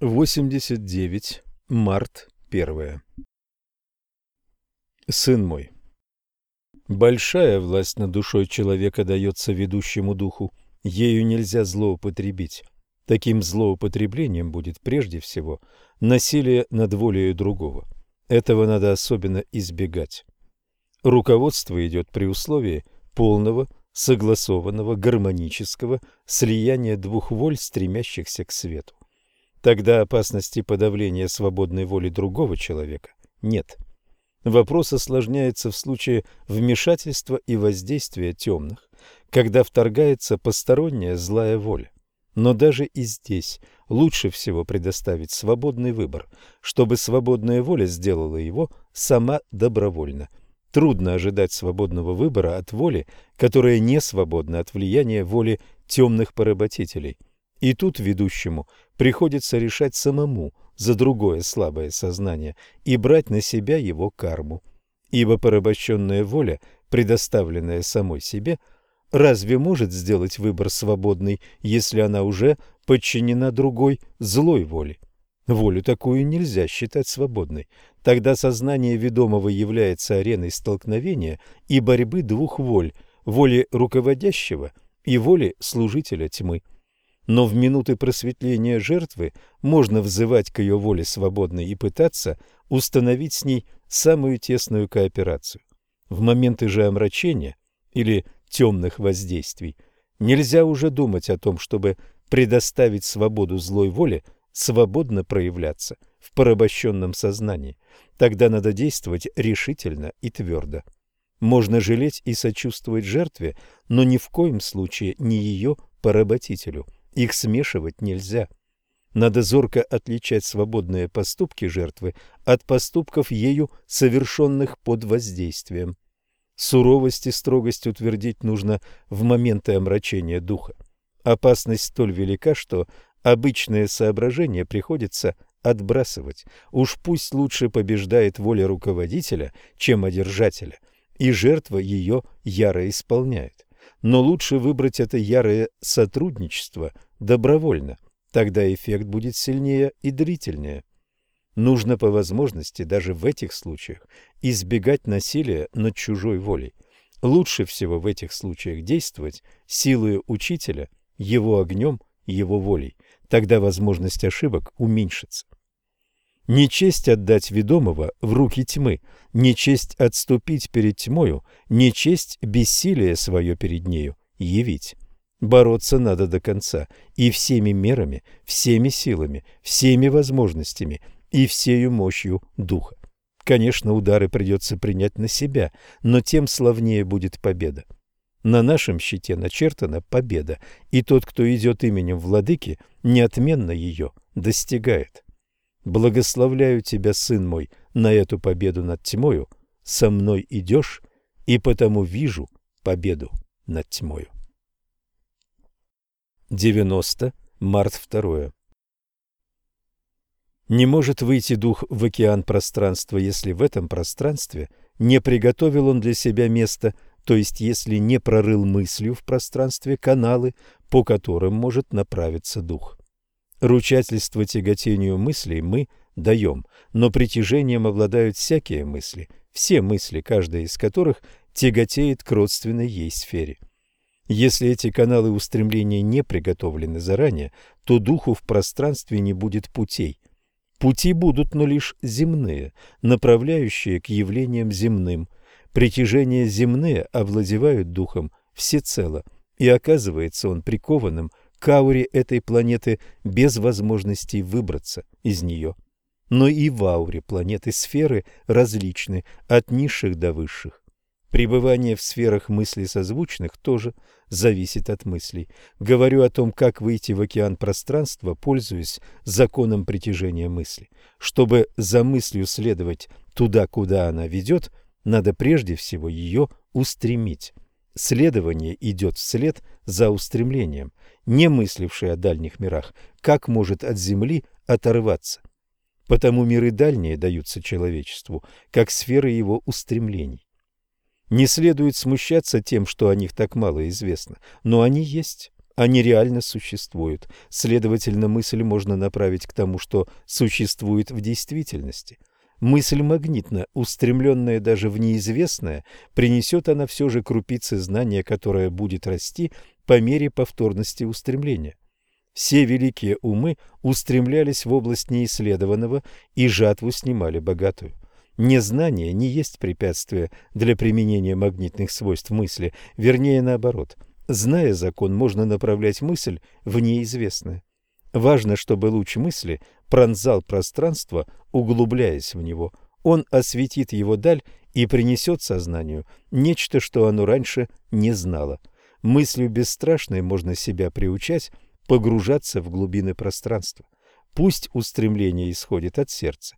89. Март 1. Сын мой, большая власть над душой человека дается ведущему духу, ею нельзя злоупотребить. Таким злоупотреблением будет прежде всего насилие над волею другого. Этого надо особенно избегать. Руководство идет при условии полного, согласованного, гармонического слияния двух воль, стремящихся к свету. Тогда опасности подавления свободной воли другого человека нет. Вопрос осложняется в случае вмешательства и воздействия темных, когда вторгается посторонняя злая воля. Но даже и здесь лучше всего предоставить свободный выбор, чтобы свободная воля сделала его сама добровольно. Трудно ожидать свободного выбора от воли, которая не свободна от влияния воли темных поработителей. И тут ведущему приходится решать самому за другое слабое сознание и брать на себя его карму. Ибо порабощенная воля, предоставленная самой себе, разве может сделать выбор свободный, если она уже подчинена другой злой воле? Волю такую нельзя считать свободной. Тогда сознание ведомого является ареной столкновения и борьбы двух воль – воли руководящего и воли служителя тьмы. Но в минуты просветления жертвы можно взывать к ее воле свободной и пытаться установить с ней самую тесную кооперацию. В моменты же омрачения или темных воздействий нельзя уже думать о том, чтобы предоставить свободу злой воле свободно проявляться в порабощенном сознании. Тогда надо действовать решительно и твердо. Можно жалеть и сочувствовать жертве, но ни в коем случае не ее поработителю – их смешивать нельзя. Надо зорко отличать свободные поступки жертвы от поступков ею совершенных под воздействием. Суровость и строгость утвердить нужно в моменты омрачения духа. Опасность столь велика, что обычные соображения приходится отбрасывать. Уж пусть лучше побеждает воля руководителя, чем одержателя, и жертва ее яро исполняет. Но лучше выбрать это ярое сотрудничество добровольно, тогда эффект будет сильнее и длительнее. Нужно по возможности даже в этих случаях избегать насилия над чужой волей. Лучше всего в этих случаях действовать силой учителя, его огнем, его волей. Тогда возможность ошибок уменьшится. Не честь отдать ведомого в руки тьмы, не честь отступить перед тьмою, не честь бессилие свое перед нею явить. Бороться надо до конца, и всеми мерами, всеми силами, всеми возможностями и всею мощью духа. Конечно, удары придется принять на себя, но тем славнее будет победа. На нашем щите начертана победа, и тот, кто идет именем владыки, неотменно ее достигает. Благословляю тебя, сын мой, на эту победу над тьмою, со мной идешь, и потому вижу победу над тьмою. 90. Март 2. Не может выйти дух в океан пространства, если в этом пространстве не приготовил он для себя место, то есть если не прорыл мыслью в пространстве каналы, по которым может направиться дух. Ручательство тяготению мыслей мы даем, но притяжением обладают всякие мысли, все мысли, каждая из которых тяготеет к родственной ей сфере. Если эти каналы устремления не приготовлены заранее, то духу в пространстве не будет путей. Пути будут, но лишь земные, направляющие к явлениям земным. Притяжения земные овладевают духом всецело, и оказывается он прикованным к ауре этой планеты без возможности выбраться из нее. Но и в ауре планеты сферы различны, от низших до высших. Пребывание в сферах мыслей созвучных тоже зависит от мыслей. Говорю о том, как выйти в океан пространства, пользуясь законом притяжения мысли. Чтобы за мыслью следовать туда, куда она ведет, надо прежде всего ее устремить. Следование идет вслед за устремлением. Не мысливший о дальних мирах, как может от Земли оторваться? Потому миры дальние даются человечеству, как сферы его устремлений. Не следует смущаться тем, что о них так мало известно, но они есть. они реально существуют. Следовательно, мысль можно направить к тому, что существует в действительности. Мысль магнитна, устремленная даже в неизвестное, принесет она все же крупицы знания, которое будет расти по мере повторности устремления. Все великие умы устремлялись в область неисследованного и жатву снимали богатую. Незнание не есть препятствие для применения магнитных свойств мысли, вернее наоборот. Зная закон, можно направлять мысль в неизвестное. Важно, чтобы луч мысли пронзал пространство, углубляясь в него. Он осветит его даль и принесет сознанию нечто, что оно раньше не знало. Мыслью бесстрашной можно себя приучать погружаться в глубины пространства. Пусть устремление исходит от сердца.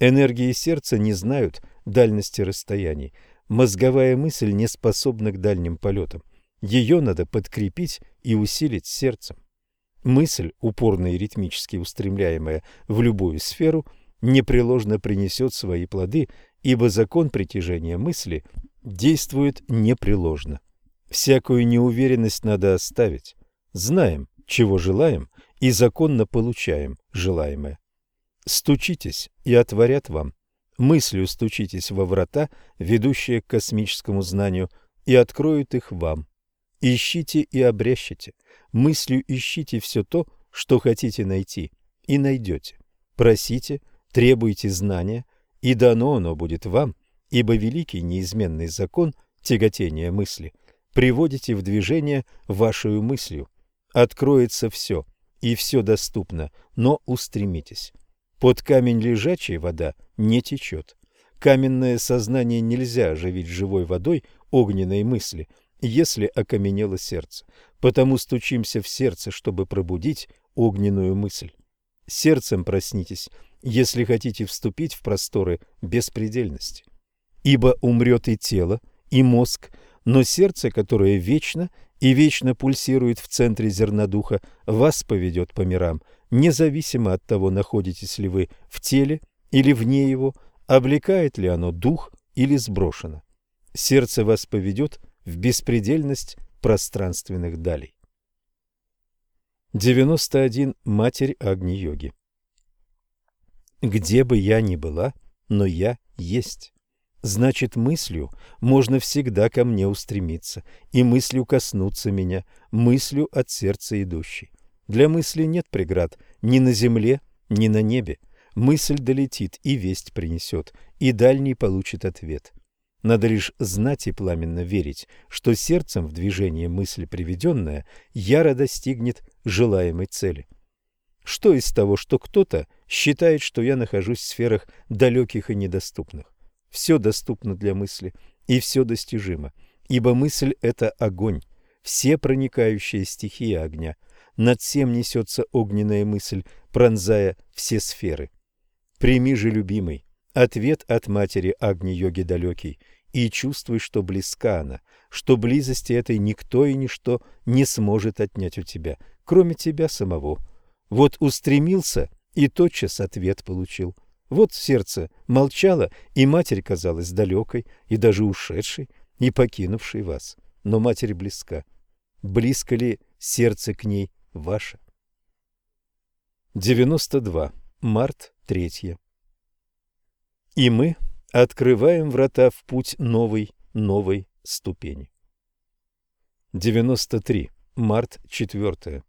Энергии сердца не знают дальности расстояний. Мозговая мысль не способна к дальним полетам. Ее надо подкрепить и усилить сердцем. Мысль, упорно и ритмически устремляемая в любую сферу, непреложно принесет свои плоды, ибо закон притяжения мысли действует непреложно. Всякую неуверенность надо оставить. Знаем, чего желаем, и законно получаем желаемое. Стучитесь, и отворят вам. Мыслью стучитесь во врата, ведущие к космическому знанию, и откроют их вам. Ищите и обрящите. Мыслью ищите все то, что хотите найти, и найдете. Просите, требуйте знания, и дано оно будет вам, ибо великий неизменный закон тяготения мысли приводите в движение вашей мыслью. Откроется все, и все доступно, но устремитесь. Под камень лежачей вода не течет. Каменное сознание нельзя оживить живой водой огненной мысли, если окаменело сердце. Потому стучимся в сердце, чтобы пробудить огненную мысль. Сердцем проснитесь, если хотите вступить в просторы беспредельности. Ибо умрет и тело, и мозг, но сердце, которое вечно и вечно пульсирует в центре зернодуха, вас поведет по мирам, независимо от того, находитесь ли вы в теле или вне его, облекает ли оно дух или сброшено. Сердце вас поведет в беспредельность пространственных далей. 91. Матерь Агни-йоги Где бы я ни была, но я есть. Значит, мыслью можно всегда ко мне устремиться, и мыслью коснуться меня, мыслью от сердца идущей. Для мысли нет преград ни на земле, ни на небе. Мысль долетит и весть принесет, и дальний получит ответ. Надо лишь знать и пламенно верить, что сердцем в движение мысль приведенная яро достигнет желаемой цели. Что из того, что кто-то считает, что я нахожусь в сферах далеких и недоступных? Все доступно для мысли, и все достижимо, ибо мысль – это огонь, все проникающая стихия огня. Над всем несется огненная мысль, пронзая все сферы. Прими же, любимый, ответ от матери Агни-йоги далекий, и чувствуй, что близка она, что близости этой никто и ничто не сможет отнять у тебя, кроме тебя самого. Вот устремился и тотчас ответ получил – вот сердце молчало, и матерь казалась далекой и даже ушедшей, и покинувшей вас. Но матерь близка. Близко ли сердце к ней ваше? 92. Март 3. И мы открываем врата в путь новой, новой ступени. 93. Март 4.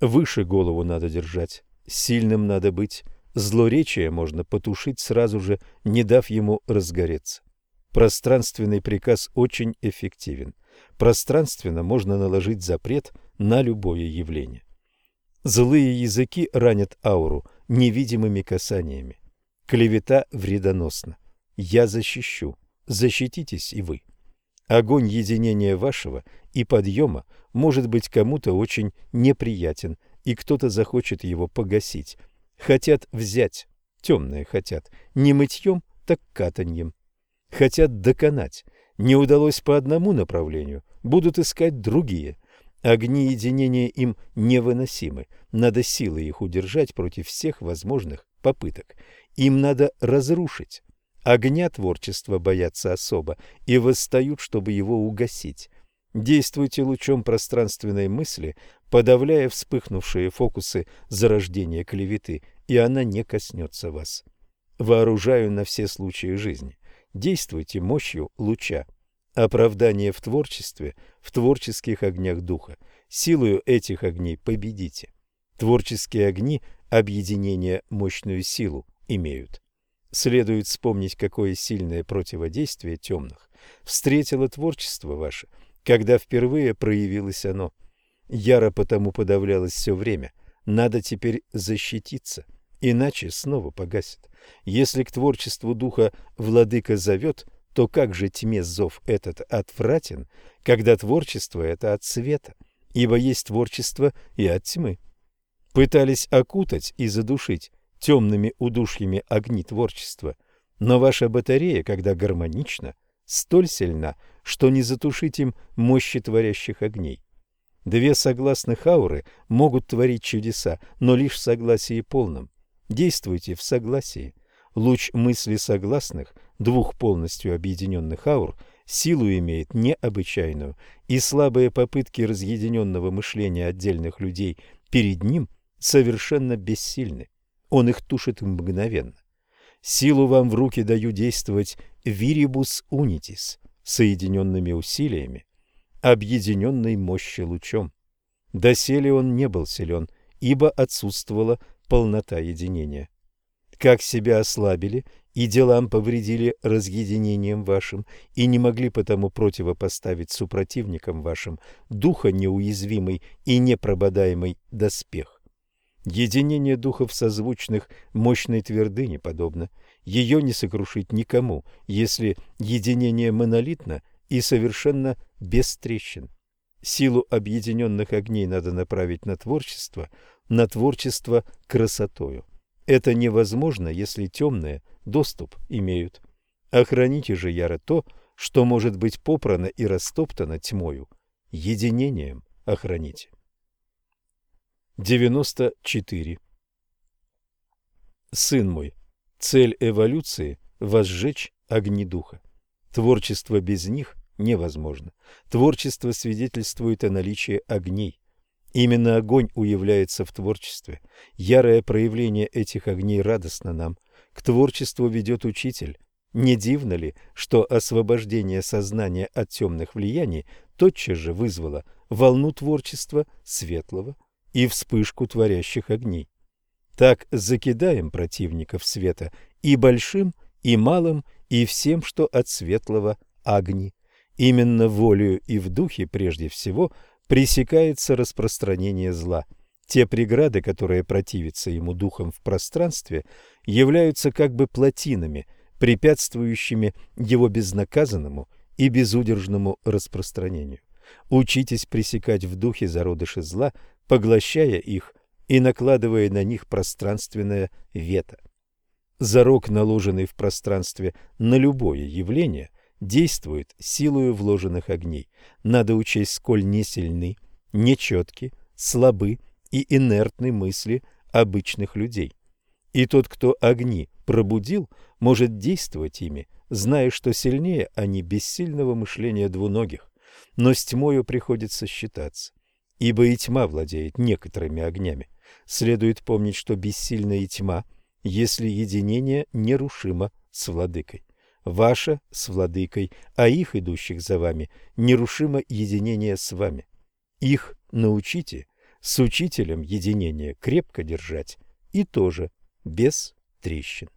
Выше голову надо держать, сильным надо быть, Злоречие можно потушить сразу же, не дав ему разгореться. Пространственный приказ очень эффективен. Пространственно можно наложить запрет на любое явление. Злые языки ранят ауру невидимыми касаниями. Клевета вредоносна. Я защищу. Защититесь и вы. Огонь единения вашего и подъема может быть кому-то очень неприятен, и кто-то захочет его погасить – Хотят взять, темные хотят, не мытьем, так катаньем. Хотят доконать, не удалось по одному направлению, будут искать другие. Огни единения им невыносимы, надо силой их удержать против всех возможных попыток. Им надо разрушить. Огня творчества боятся особо и восстают, чтобы его угасить. Действуйте лучом пространственной мысли, подавляя вспыхнувшие фокусы зарождения клеветы, и она не коснется вас. Вооружаю на все случаи жизни. Действуйте мощью луча. Оправдание в творчестве, в творческих огнях духа. Силою этих огней победите. Творческие огни объединения мощную силу имеют. Следует вспомнить, какое сильное противодействие темных встретило творчество ваше, когда впервые проявилось оно. Яро потому подавлялось все время. Надо теперь защититься, иначе снова погасит. Если к творчеству духа владыка зовет, то как же тьме зов этот отвратен, когда творчество это от света, ибо есть творчество и от тьмы. Пытались окутать и задушить темными удушьями огни творчества, но ваша батарея, когда гармонична, столь сильна, что не затушить им мощи творящих огней. Две согласных ауры могут творить чудеса, но лишь в согласии полном. Действуйте в согласии. Луч мысли согласных, двух полностью объединенных аур, силу имеет необычайную, и слабые попытки разъединенного мышления отдельных людей перед ним совершенно бессильны. Он их тушит мгновенно. Силу вам в руки даю действовать вирибус унитис, соединенными усилиями, объединенной мощи лучом. Доселе он не был силен, ибо отсутствовала полнота единения. Как себя ослабили и делам повредили разъединением вашим, и не могли потому противопоставить супротивникам вашим духа неуязвимый и непрободаемый доспех. Единение духов созвучных мощной твердыне подобно. Ее не сокрушить никому, если единение монолитно и совершенно без трещин. Силу объединенных огней надо направить на творчество, на творчество красотою. Это невозможно, если темные доступ имеют. Охраните же яро то, что может быть попрано и растоптано тьмою. Единением охраните. 94. Сын мой, цель эволюции – возжечь огни духа. Творчество без них невозможно. Творчество свидетельствует о наличии огней. Именно огонь уявляется в творчестве. Ярое проявление этих огней радостно нам. К творчеству ведет учитель. Не дивно ли, что освобождение сознания от темных влияний тотчас же вызвало волну творчества светлого, и вспышку творящих огней. Так закидаем противников света и большим, и малым, и всем, что от светлого огни. Именно волею и в духе прежде всего пресекается распространение зла. Те преграды, которые противятся ему духом в пространстве, являются как бы плотинами, препятствующими его безнаказанному и безудержному распространению. Учитесь пресекать в духе зародыши зла, поглощая их и накладывая на них пространственное вето. Зарок, наложенный в пространстве на любое явление, действует силою вложенных огней. Надо учесть, сколь несильны, нечетки, слабы и инертны мысли обычных людей. И тот, кто огни пробудил, может действовать ими, зная, что сильнее они бессильного мышления двуногих. Но с тьмою приходится считаться ибо и тьма владеет некоторыми огнями. Следует помнить, что бессильная тьма, если единение нерушимо с владыкой. Ваше с владыкой, а их, идущих за вами, нерушимо единение с вами. Их научите с учителем единения крепко держать и тоже без трещин.